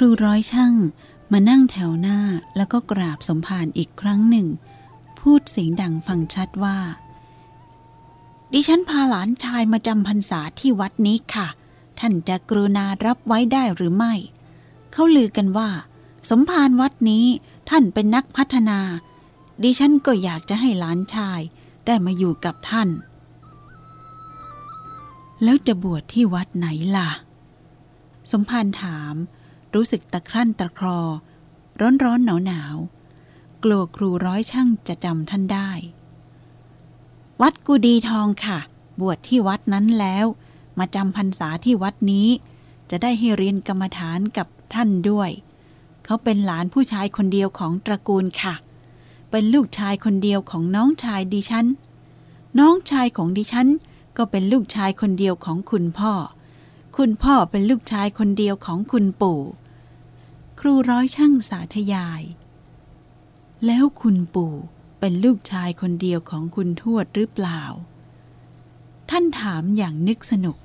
รูร้อยช่างมานั่งแถวหน้าแล้วก็กราบสมภารอีกครั้งหนึ่ง พูดเสียงดังฟังชัดว่า ดิฉันพาหลานชายมาจำพรรษาที่วัดนี้ค่ะ ท่านจะกรุณารับไว้ได้หรือไม่ เขาลือกันว่า สมภารวัดนี้ท่านเป็นนักพัฒนา ดิฉันก็อยากจะให้หลานชายได้มาอยู่กับท่าน แล้วจะบวชที่วัดไหนล่ะ สมภารถาม รู้สึกตะครั่นตะครอ ร้อนร้อนหนาวหนาวกลัวครูร้อยช่างจะจำท่านได้ วัดกุดีทองค่ะ บวชที่วัดนั้นแล้ว มาจำพรรษาที่วัดนี้ จะได้ให้เรียนกรรมฐานกับท่านด้วย เขาเป็นหลานผู้ชายคนเดียวของตระกูลค่ะ เป็นลูกชายคนเดียวของน้องชายดิฉัน น้องชายของดิฉันก็เป็นลูกชายคนเดียวของคุณพ่อ คุณพ่อเป็นลูกชายคนเดียวของคุณปู่ ครูร้อยช่างสาธยาย แล้วคุณปู่เป็นลูกชายคนเดียวของคุณทวดหรือเปล่า ท่านถามอย่างนึกสนุก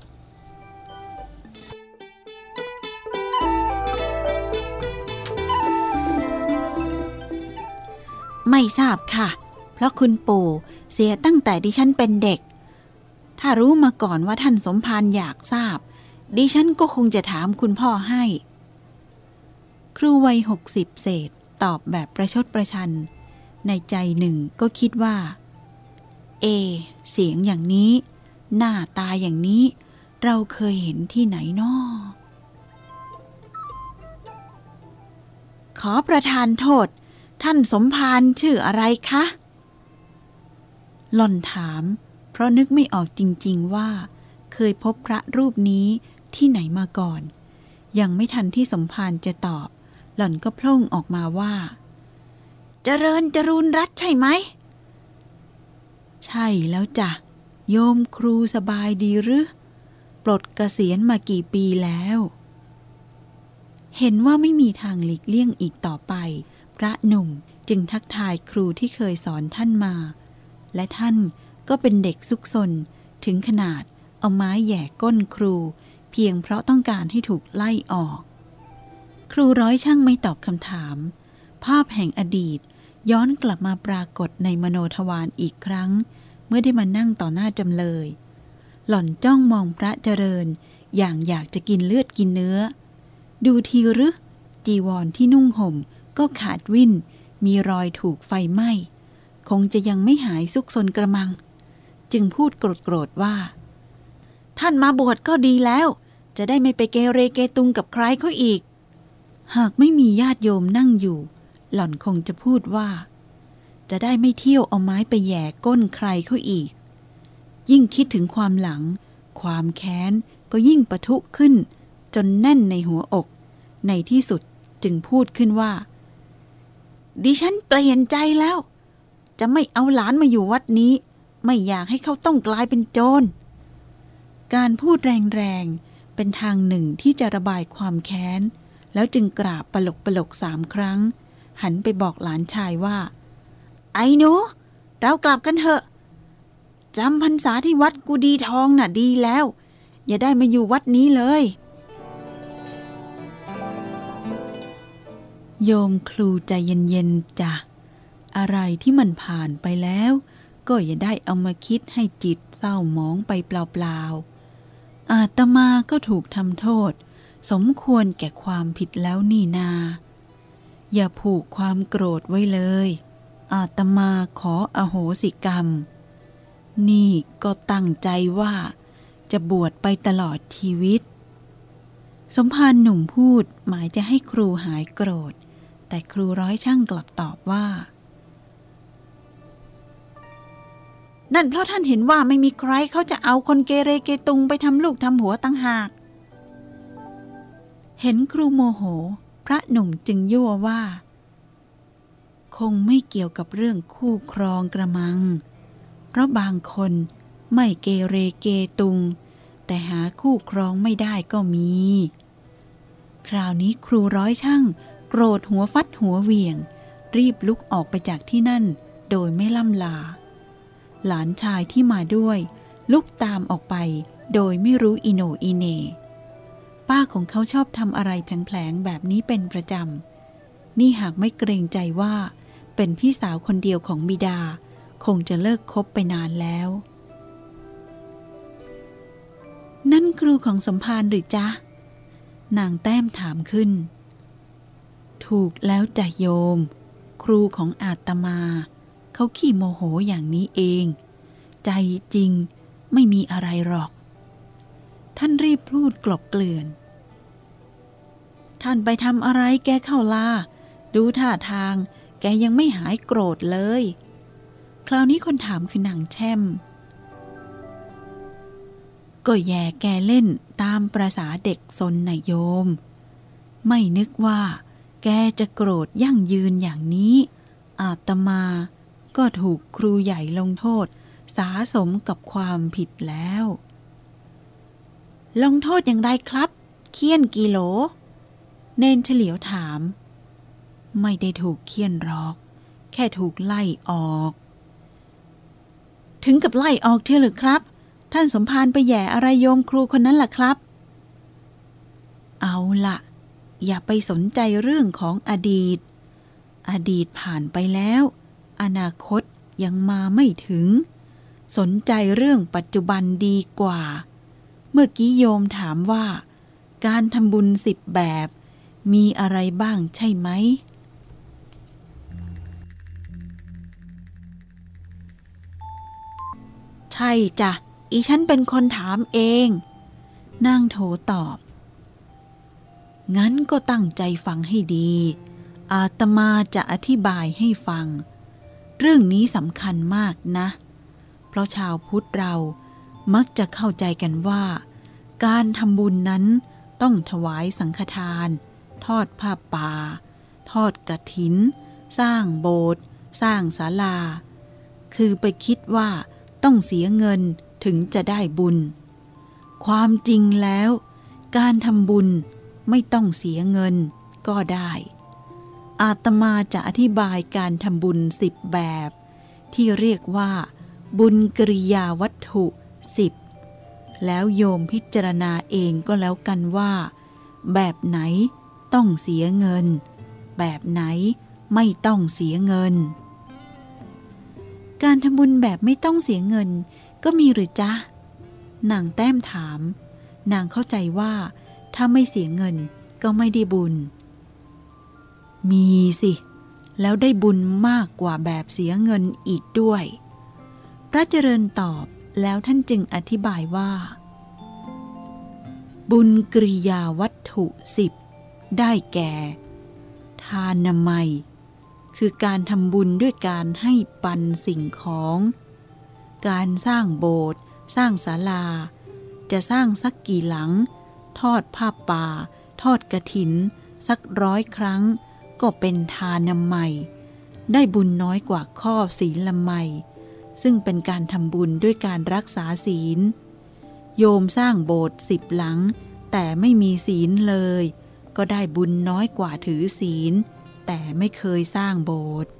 ไม่ทราบค่ะ เพราะคุณปู่เสียตั้งแต่ดิฉันเป็นเด็ก ถ้ารู้มาก่อนว่าท่านสมภารอยากทราบ ดิฉันก็คงจะถามคุณพ่อให้ ครูวัยหกสิบเศษตอบแบบประชดประชัน ในใจหนึ่งก็คิดว่า เอ เสียงอย่างนี้ หน้าตาอย่างนี้ เราเคยเห็นที่ไหนนาะขอประทานโทษ ท่านสมภารชื่ออะไรคะหล่อนถาม เพราะนึกไม่ออกจริง ๆว่า เคยพบพระรูปนี้ที่ไหนมาก่อน ยังไม่ทันที่สมภารจะตอบ หล่อนก็พล่งออกมาว่า เจริญจรูนรัตน์ใช่ไหม ใช่แล้วจ้ะ โยมครูสบายดีหรือ ปลดเกษียณมากี่ปีแล้ว เห็นว่าไม่มีทางหลีกเลี่ยงอีกต่อไป พระหนุ่มจึงทักทายครูที่เคยสอนท่านมา และท่านก็เป็นเด็กซุกซนถึงขนาดเอาไม้แหย่ก้นครู เพียงเพราะต้องการให้ถูกไล่ออก ครูร้อยช่างไม่ตอบคำถาม ภาพแห่งอดีตย้อนกลับมาปรากฏในมโนทวารอีกครั้ง เมื่อได้มานั่งต่อหน้าจำเลย หล่อนจ้องมองพระเจริญ อย่างอยากจะกินเลือดกินเนื้อ ดูทีหรือจีวรที่นุ่งห่ม ก็ขาดวิ่น มีรอยถูกไฟไหม้ คงจะยังไม่หายซุกซนกระมัง จึงพูดโกรธๆว่า ท่านมาบวชก็ดีแล้ว จะได้ไม่ไปเกเรเกตุงกับใครเขาอีก หากไม่มีญาติโยมนั่งอยู่ หล่อนคงจะพูดว่า จะได้ไม่เที่ยวเอาไม้ไปแย่ก้นใครเขาอีก ยิ่งคิดถึงความหลัง ความแค้นก็ยิ่งปะทุขึ้น จนแน่นในหัวอก ในที่สุดจึงพูดขึ้นว่า ดิฉันเปลี่ยนใจแล้ว จะไม่เอาหลานมาอยู่วัดนี้ ไม่อยากให้เขาต้องกลายเป็นโจร การพูดแรงๆ เป็นทางหนึ่งที่จะระบายความแค้น แล้วจึงกราบปลกปลกสามครั้ง หันไปบอกหลานชายว่า ไอ้หนูเรากลับกันเถอะจำพรรษาที่วัดกูดีทองน่ะดีแล้ว อย่าได้มาอยู่วัดนี้เลย โยมครูใจเย็นๆจ้ะอะไรที่มันผ่านไปแล้ว ก็อย่าได้เอามาคิดให้จิตเศร้าหมองไปเปล่าๆอาตมาก็ถูกทำโทษ สมควรแก่ความผิดแล้วนี่นา อย่าผูกความโกรธไว้เลย อาตมาขออโหสิกรรม นี่ก็ตั้งใจว่า จะบวชไปตลอดชีวิต สมภารหนุ่มพูดหมายจะให้ครูหายโกรธ แต่ครูร้อยช่างกลับตอบว่า นั่นเพราะท่านเห็นว่าไม่มีใครเขาจะเอาคนเกเรเกตุงไปทำลูกทำหัวตั้งหาก เห็นครูโมโห พระหนุ่มจึงยั่วว่า คงไม่เกี่ยวกับเรื่องคู่ครองกระมัง เพราะบางคนไม่เกเรเกตุง แต่หาคู่ครองไม่ได้ก็มี คราวนี้ครูร้อยช่าง โกรธหัวฟัดหัวเวียง รีบลุกออกไปจากที่นั่น โดยไม่ล่ำลา หลานชายที่มาด้วย ลุกตามออกไป โดยไม่รู้อิโนอีเน ป้าของเขาชอบทำอะไรแผลงๆแบบนี้เป็นประจำ นี่หากไม่เกรงใจว่า เป็นพี่สาวคนเดียวของบิดา คงจะเลิกคบไปนานแล้ว นั่นครูของสมภารหรือจ๊ะ นางแต้มถามขึ้น ถูกแล้วจ่ะโยม ครูของอาตมา เขาขี้โมโหอย่างนี้เอง ใจจริงไม่มีอะไรหรอก ท่านรีบพูดกลบเกลื่อน ท่านไปทำอะไรแกเข้าลา ดูท่าทาง แกยังไม่หายโกรธเลย คราวนี้คนถามคือนางแช่ม ก็แย่แกเล่นตามประษาเด็กซนนายโยม ไม่นึกว่า แกจะโกรธยั่งยืนอย่างนี้ อาตมาก็ถูกครูใหญ่ลงโทษ สาสมกับความผิดแล้ว ลงโทษอย่างไรครับ เคี่ยนกิโลเนนเฉลียวถาม ไม่ได้ถูกเคี่ยนหรอก แค่ถูกไล่ออก ถึงกับไล่ออกเที่ยวหรือครับ ท่านสมภารไปแย่อะไรโยมครูคนนั้นล่ะครับ เอาละอย่าไปสนใจเรื่องของอดีต อดีตผ่านไปแล้ว อนาคตยังมาไม่ถึง สนใจเรื่องปัจจุบันดีกว่า เมื่อกี้โยมถามว่า การทำบุญสิบแบบ มีอะไรบ้างใช่ไหม ใช่จ้ะ อีฉันเป็นคนถามเอง นางโถตอบ งั้นก็ตั้งใจฟังให้ดี อาตมาจะอธิบายให้ฟัง เรื่องนี้สำคัญมากนะ เพราะชาวพุทธเรา มักจะเข้าใจกันว่า การทำบุญนั้นต้องถวายสังฆทาน ทอดผ้าป่า ทอดกระถิน สร้างโบสถ์สร้างศาลา คือไปคิดว่าต้องเสียเงินถึงจะได้บุญ ความจริงแล้ว การทำบุญไม่ต้องเสียเงินก็ได้ อาตมาจะอธิบายการทำบุญสิบแบบ ที่เรียกว่า บุญกริยาวัตถุ สิบแล้วโยมพิจารณาเองก็แล้วกันว่า แบบไหนต้องเสียเงิน แบบไหนไม่ต้องเสียเงิน การทำบุญแบบไม่ต้องเสียเงิน ก็มีหรือจ๊ะนางแต้มถาม นางเข้าใจว่า ถ้าไม่เสียเงินก็ไม่ได้บุญ มีสิ แล้วได้บุญมากกว่าแบบเสียเงินอีกด้วย พระเจริญตอบ แล้วท่านจึงอธิบายว่า บุญกริยาวัตถุสิบได้แก่ ทานนามัย คือการทำบุญด้วยการให้ปันสิ่งของ การสร้างโบสถ์สร้างศาลา จะสร้างสักกี่หลัง ทอดผ้าป่า ทอดกระถิน สักร้อยครั้ง ก็เป็นทานนามัย ได้บุญน้อยกว่าข้อศีลละไม ซึ่งเป็นการทำบุญด้วยการรักษาศีล โยมสร้างโบสถ์สิบหลัง แต่ไม่มีศีลเลย ก็ได้บุญน้อยกว่าถือศีล แต่ไม่เคยสร้างโบสถ์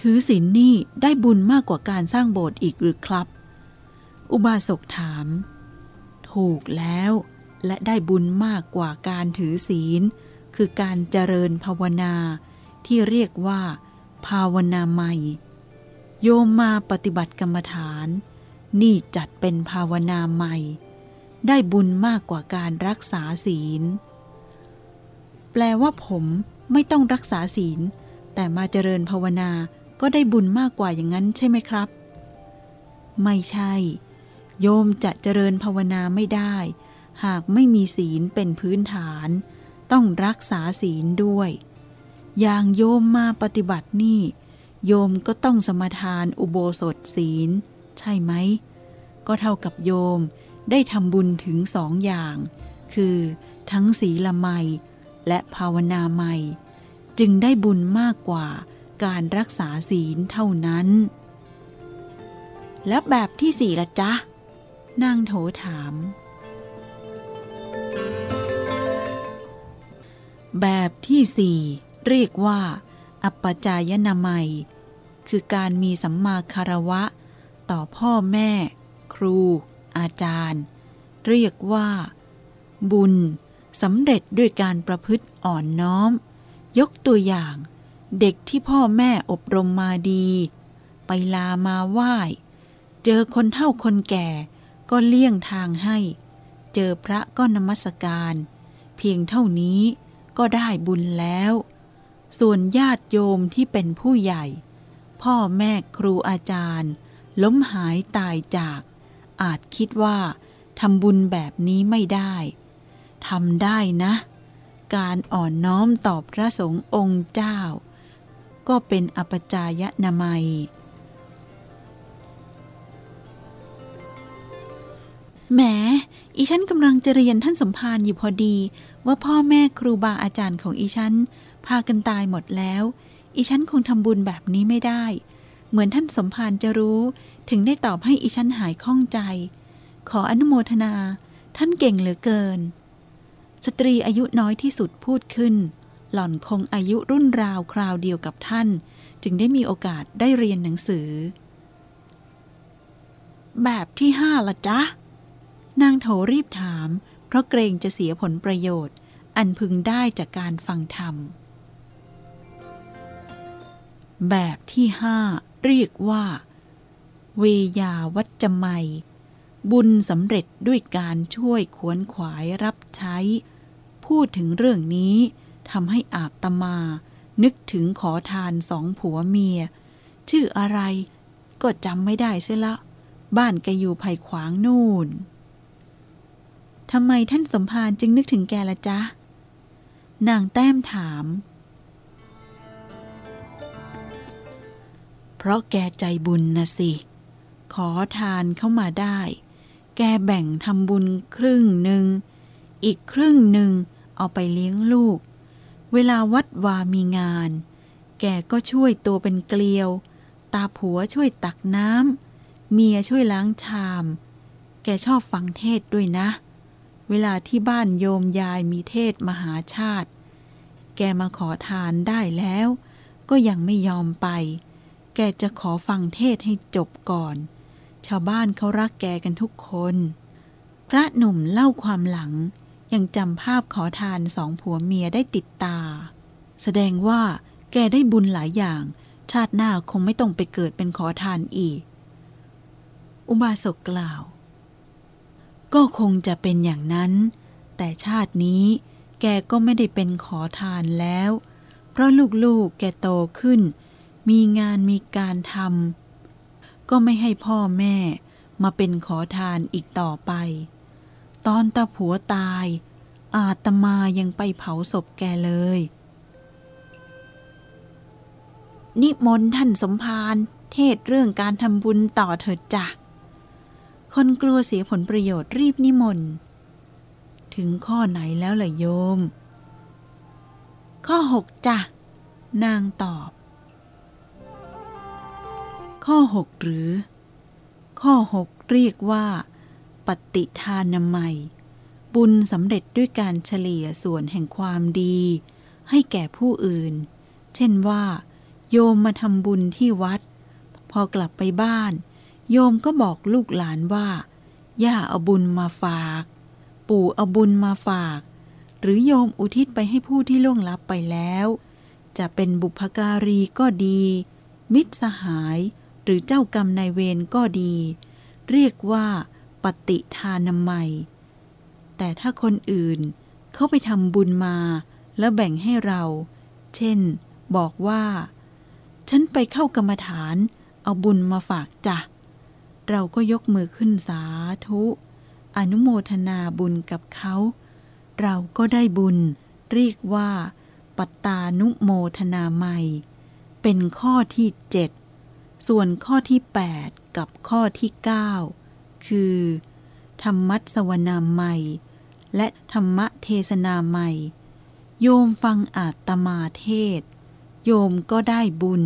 ถือศีลนี่ได้บุญมากกว่าการสร้างโบสถ์อีกหรือครับ อุบาสกถาม ถูกแล้วและได้บุญมากกว่าการถือศีล คือการเจริญภาวนา ที่เรียกว่า ภาวนาใหม่โยมมาปฏิบัติกรรมฐาน นี่จัดเป็นภาวนาใหม่ ได้บุญมากกว่าการรักษาศีล แปลว่าผมไม่ต้องรักษาศีล แต่มาเจริญภาวนาก็ได้บุญมากกว่าอย่างนั้นใช่ไหมครับ ไม่ใช่ โยมจะเจริญภาวนาไม่ได้ หากไม่มีศีลเป็นพื้นฐาน ต้องรักษาศีลด้วย อย่างโยมมาปฏิบัตินี่ โยมก็ต้องสมทานอุโบสถศีล ใช่ไหม ก็เท่ากับโยมได้ทำบุญถึงสองอย่าง คือทั้งศีลไมและภาวนาใหม่จึงได้บุญมากกว่าการรักษาศีลเท่านั้น แล้วแบบที่สี่ละจ๊ะ นางโถถาม แบบที่สี่ เรียกว่า อัปปจายนามัย คือการมีสัมมาคารวะ ต่อพ่อแม่ ครู อาจารย์ เรียกว่า บุญสำเร็จด้วยการประพฤติอ่อนน้อม ยกตัวอย่าง เด็กที่พ่อแม่อบรมมาดี ไปลามาไหว้ เจอคนเฒ่าคนแก่ก็เลี่ยงทางให้ เจอพระก็นมัสการ เพียงเท่านี้ก็ได้บุญแล้ว ส่วนญาติโยมที่เป็นผู้ใหญ่ พ่อแม่ครูอาจารย์ ล้มหายตายจาก อาจคิดว่าทำบุญแบบนี้ไม่ได้ทำได้นะ การอ่อนน้อมต่อพระสงฆ์องค์เจ้า ก็เป็นอปจายนามัย แหม อีฉันกำลังจะเรียนท่านสมภารอยู่พอดี ว่าพ่อแม่ครูบาอาจารย์ของอีฉัน พากันตายหมดแล้ว อีฉันคงทำบุญแบบนี้ไม่ได้ เหมือนท่านสมภารจะรู้ ถึงได้ตอบให้อีฉันหายข้องใจ ขออนุโมทนา ท่านเก่งเหลือเกิน สตรีอายุน้อยที่สุดพูดขึ้น หล่อนคงอายุรุ่นราวคราวเดียวกับท่าน จึงได้มีโอกาสได้เรียนหนังสือ แบบที่ห้าละจ๊ะ นางโถรีบถาม เพราะเกรงจะเสียผลประโยชน์ อันพึงได้จากการฟังธรรม แบบที่ห้าเรียกว่า เวยาวัจจไมบุญสำเร็จด้วยการช่วยขวนขวายรับใช้ พูดถึงเรื่องนี้ทำให้อาตมา นึกถึงขอทานสองผัวเมีย ชื่ออะไรก็จำไม่ได้เสียละ บ้านแกอยู่ไผ่ขวางนู่น ทำไมท่านสมภารจึงนึกถึงแกละจ๊ะ นางแต้มถาม เพราะแกใจบุญนะสิ ขอทานเข้ามาได้ แกแบ่งทำบุญครึ่งหนึ่ง อีกครึ่งหนึ่งเอาไปเลี้ยงลูก เวลาวัดวามีงาน แกก็ช่วยตัวเป็นเกลียว ตาผัวช่วยตักน้ำเมียช่วยล้างชาม แกชอบฟังเทศด้วยนะ เวลาที่บ้านโยมยายมีเทศมหาชาติ แกมาขอทานได้แล้ว ก็ยังไม่ยอมไป แกจะขอฟังเทศให้จบก่อน ชาวบ้านเขารักแกกันทุกคน พระหนุ่มเล่าความหลัง ยังจำภาพขอทานสองผัวเมียได้ติดตา แสดงว่าแกได้บุญหลายอย่าง ชาติหน้าคงไม่ต้องไปเกิดเป็นขอทานอีก อุบาสกกล่าว ก็คงจะเป็นอย่างนั้น แต่ชาตินี้แกก็ไม่ได้เป็นขอทานแล้ว เพราะลูกๆแกโตขึ้น มีงานมีการทำก็ไม่ให้พ่อแม่มาเป็นขอทานอีกต่อไป ตอนตาผัวตาย อาตมายังไปเผาศพแกเลย นิมนต์ท่านสมภารเทศเรื่องการทำบุญต่อเถิดจ้ะ คนกลัวเสียผลประโยชน์รีบนิมนต์ ถึงข้อไหนแล้วล่ะโยม ข้อหกจ้ะ นางตอบ ข้อหกหรือ ข้อหกเรียกว่า ปฏิทานามัย บุญสำเร็จด้วยการเฉลี่ยส่วนแห่งความดี ให้แก่ผู้อื่น เช่นว่า โยมมาทำบุญที่วัด พอกลับไปบ้าน โยมก็บอกลูกหลานว่า ย่าเอาบุญมาฝาก ปู่เอาบุญมาฝาก หรือโยมอุทิศไปให้ผู้ที่ล่วงลับไปแล้ว จะเป็นบุพการีก็ดี มิตรสหายหรือเจ้ากรรมนายเวรก็ดี เรียกว่า ปฏิทานามัย แต่ถ้าคนอื่นเขาไปทำบุญมาแล้วแบ่งให้เรา เช่น บอกว่า ฉันไปเข้ากรรมฐาน เอาบุญมาฝากจ้ะ เราก็ยกมือขึ้นสาธุ อนุโมทนาบุญกับเขา เราก็ได้บุญ เรียกว่า ปัตตานุโมทนาใหม่ เป็นข้อที่เจ็ดส่วนข้อที่ 8 กับข้อที่ 9 คือ ธรรมัสวนาใหม่ และธรรมเทศนาใหม่ โยมฟังอาตมาเทศ โยมก็ได้บุญ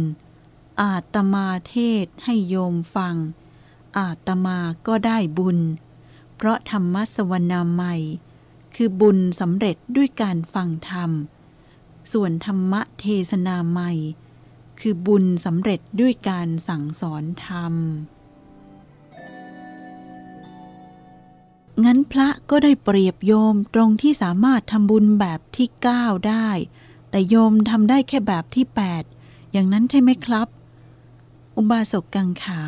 อาตมาเทศให้โยมฟัง อาตมาก็ได้บุญ เพราะธรรมสวนาใหม่ คือบุญสำเร็จด้วยการฟังธรรม ส่วนธรรมเทศนาใหม่ คือบุญสำเร็จด้วยการสั่งสอนธรรม งั้นพระก็ได้เปรียบโยมตรงที่สามารถทำบุญแบบที่เก้าได้ แต่โยมทำได้แค่แบบที่แปดอย่างนั้นใช่ไหมครับ อุบาสกกังขา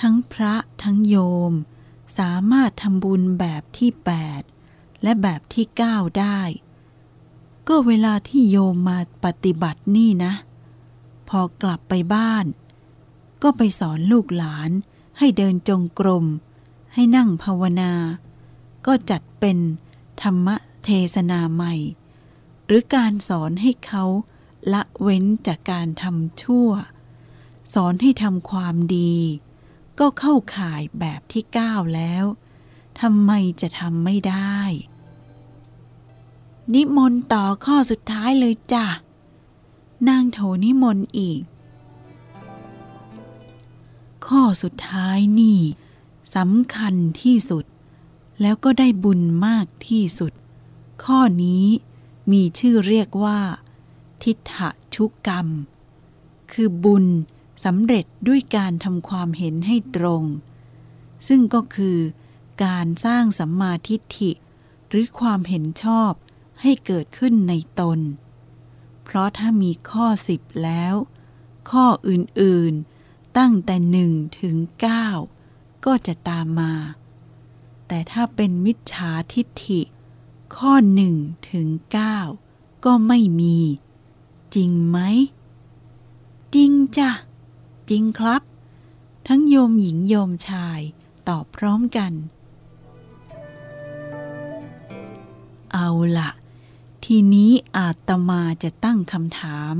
ทั้งพระทั้งโยม สามารถทำบุญแบบที่แปดและแบบที่เก้าได้ ก็เวลาที่โยมมาปฏิบัตินี่นะ พอกลับไปบ้าน ก็ไปสอนลูกหลานให้เดินจงกรม ให้นั่งภาวนา ก็จัดเป็นธรรมเทศนาใหม่ หรือการสอนให้เขาละเว้นจากการทำชั่ว สอนให้ทำความดี ก็เข้าข่ายแบบที่เก้าแล้วทำไมจะทำไม่ได้ นิมนต์ต่อข้อสุดท้ายเลยจ้ะนางโถนิมนต์อีก ข้อสุดท้ายนี่สำคัญที่สุด แล้วก็ได้บุญมากที่สุด ข้อนี้มีชื่อเรียกว่า ทิฏฐชุกรรม คือบุญ สำเร็จด้วยการทำความเห็นให้ตรง ซึ่งก็คือการสร้างสัมมาทิฏฐิ หรือความเห็นชอบให้เกิดขึ้นในตน เพราะถ้ามีข้อสิบแล้ว ข้ออื่นๆตั้งแต่หนึ่งถึงเก้าก็จะตามมา แต่ถ้าเป็นมิจฉาทิฏฐิ ข้อหนึ่งถึงเก้าก็ไม่มี จริงไหม จริงจ้ะ จริงครับ ทั้งโยมหญิงโยมชายตอบพร้อมกัน เอาละทีนี้อาตมาจะตั้งคำถาม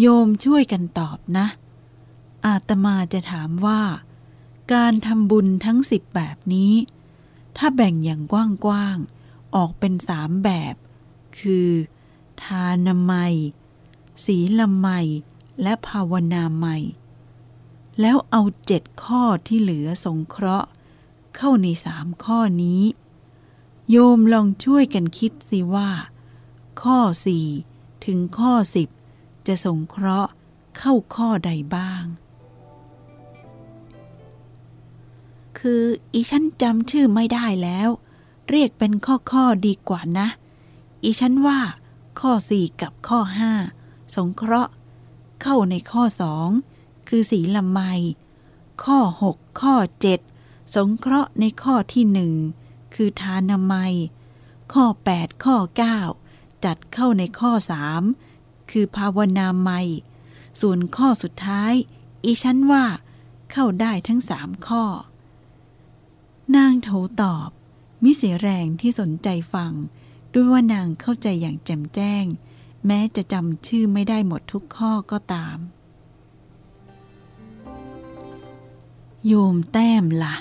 โยมช่วยกันตอบนะ อาตมาจะถามว่า การทำบุญทั้งสิบแบบนี้ ถ้าแบ่งอย่างกว้างๆ ออกเป็นสามแบบ คือ ทานามัย ศีลไมยและภาวนาไมย แล้วเอาเจ็ดข้อที่เหลือสงเคราะห์ เข้าในสามข้อนี้ โยมลองช่วยกันคิดสิว่า ข้อสี่ถึงข้อสิบจะสงเคราะห์เข้าข้อใดบ้าง คืออีฉันจำชื่อไม่ได้แล้ว เรียกเป็นข้อข้อดีกว่านะ อีฉันว่า ข้อสี่กับข้อห้าสงเคราะห์ เข้าในข้อสอง คือศีลไมยข้อหกข้อเจ็ดสงเคราะห์ในข้อที่หนึ่งคือทานามัย ข้อ 8 ข้อ 9 จัดเข้าในข้อ 3 คือภาวนาไมยส่วนข้อสุดท้าย อีฉันว่า เข้าได้ทั้งสามข้อ นางโถตอบ มิเสียแรงที่สนใจฟัง ด้วยว่านางเข้าใจอย่างแจ่มแจ้ง แม้จะจำชื่อไม่ได้หมดทุกข้อก็ตาม โยมแต้มละ่ะ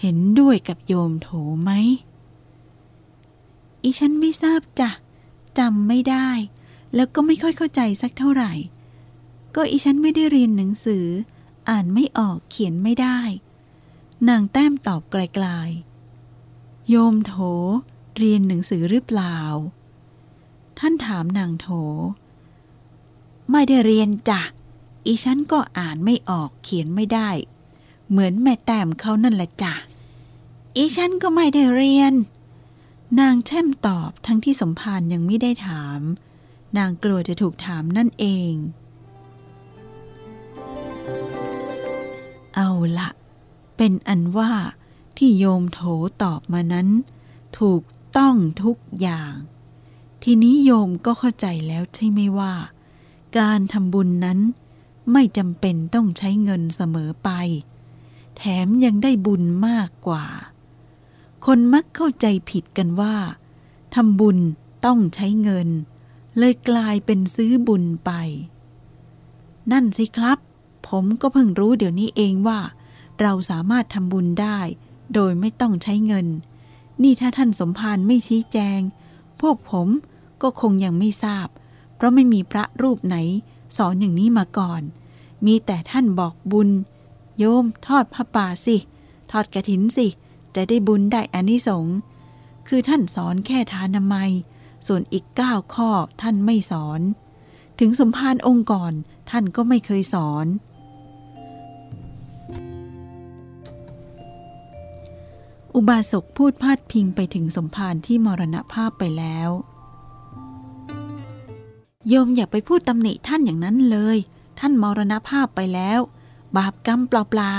เห็นด้วยกับโยมโถไหม อีฉันไม่ทราบจ้ะจำไม่ได้ แล้วก็ไม่ค่อยเข้าใจสักเท่าไหร่ ก็อีฉันไม่ได้เรียนหนังสือ อ่านไม่ออกเขียนไม่ได้ นางแต้มตอบไกลๆ โยมโถ เรียนหนังสือหรือเปล่า ท่านถามนางโถ ไม่ได้เรียนจ้ะอีฉันก็อ่านไม่ออกเขียนไม่ได้ เหมือนแม่แต้มเขานั่นแหละจ้ะ อีฉันก็ไม่ได้เรียน นางแช่มตอบทั้งที่สมภารยังไม่ได้ถาม นางกลัวจะถูกถามนั่นเอง เอาละเป็นอันว่าที่โยมโถตอบมานั้น ถูกต้องทุกอย่าง ทีนี้โยมก็เข้าใจแล้วใช่ไหมว่า การทำบุญนั้นไม่จำเป็นต้องใช้เงินเสมอไป แถมยังได้บุญมากกว่า คนมักเข้าใจผิดกันว่าทำบุญต้องใช้เงิน เลยกลายเป็นซื้อบุญไป นั่นสิครับ ผมก็เพิ่งรู้เดี๋ยวนี้เองว่า เราสามารถทำบุญได้ โดยไม่ต้องใช้เงิน นี่ถ้าท่านสมภารไม่ชี้แจง พวกผมก็คงยังไม่ทราบ เพราะไม่มีพระรูปไหน สอนอย่างนี้มาก่อน มีแต่ท่านบอกบุญ โยมทอดผ้าป่าสิ ทอดกระถินสิ จะได้บุญได้อานิสงส์คือท่านสอนแค่ทานามัย ส่วนอีกเก้าข้อท่านไม่สอน ถึงสมภารองค์ก่อนท่านก็ไม่เคยสอน อุบาสกพูดพาดพิงไปถึงสมภารที่มรณภาพไปแล้ว โยมอย่าไปพูดตำหนิท่านอย่างนั้นเลย ท่านมรณภาพไปแล้ว บาปกรรมเปล่า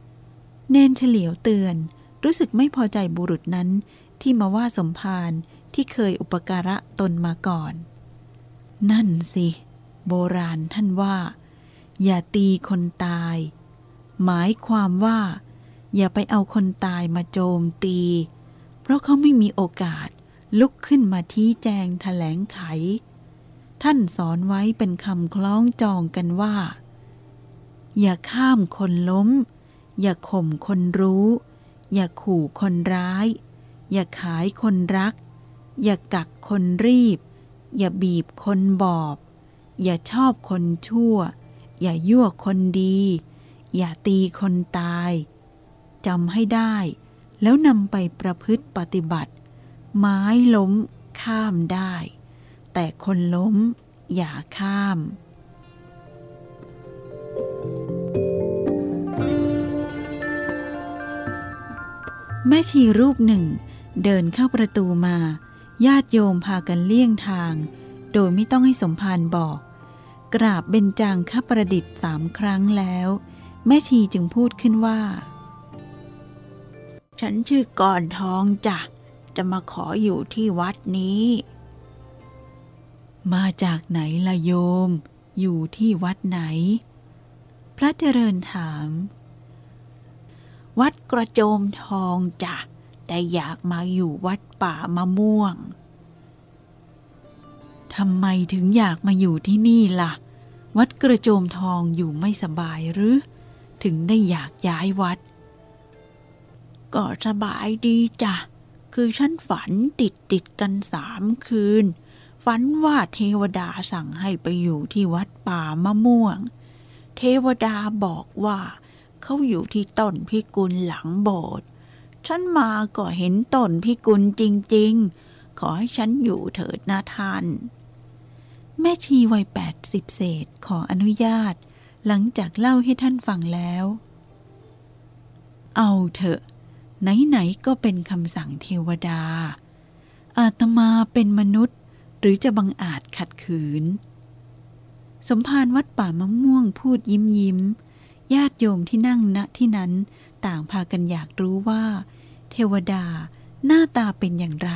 ๆ เนนเฉลียวเตือน รู้สึกไม่พอใจบุรุษนั้นที่มาว่าสมภารที่เคยอุปการะตนมาก่อน นั่นสิ โบราณท่านว่า อย่าตีคนตาย หมายความว่า อย่าไปเอาคนตายมาโจมตี เพราะเขาไม่มีโอกาสลุกขึ้นมาชี้แจงแถลงไข ท่านสอนไว้เป็นคำคล้องจองกันว่า อย่าข้ามคนล้ม อย่าข่มคนรู้ อย่าขู่คนร้าย อย่าขายคนรัก อย่ากักคนรีบ อย่าบีบคนบอบ อย่าชอบคนชั่ว อย่ายั่วคนดี อย่าตีคนตายจำให้ได้แล้วนำไปประพฤติปฏิบัติ ไม้ล้มข้ามได้ แต่คนล้มอย่าข้าม แม่ชีรูปหนึ่ง เดินเข้าประตูมา ญาติโยมพากันเลี่ยงทาง โดยไม่ต้องให้สมภารบอก กราบเบญจางคประดิษฐ์สามครั้งแล้ว แม่ชีจึงพูดขึ้นว่า ฉันชื่อก่อนทองจ้ะ จะมาขออยู่ที่วัดนี้ มาจากไหนละโยม อยู่ที่วัดไหน พระเจริญถาม วัดกระโจมทองจ้ะแต่อยากมาอยู่วัดป่ามะม่วงทำไมถึงอยากมาอยู่ที่นี่ล่ะ วัดกระโจมทองอยู่ไม่สบายหรือ ถึงได้อยากย้ายวัด ก็สบายดีจ้ะ คือฉันฝันติดติดกันสามคืน ฝันว่าเทวดาสั่งให้ไปอยู่ที่วัดป่ามะม่วง เทวดาบอกว่า เขาอยู่ที่ต้นพิกุลหลังโบสถ์ฉันมาก็เห็นต้นพิกุลจริง ๆ ขอให้ฉันอยู่เถิดนะท่าน แม่ชีวัยแปดสิบเศษขออนุญาต หลังจากเล่าให้ท่านฟังแล้ว เอาเถอะ ไหน ๆ ก็เป็นคำสั่งเทวดา อาตมาเป็นมนุษย์ หรือจะบังอาจขัดขืน สมภารวัดป่ามะม่วงพูดยิ้มยิ้ม ญาติโยมที่นั่งณที่นั้นต่างพากันอยากรู้ว่า เทวดาหน้าตาเป็นอย่างไร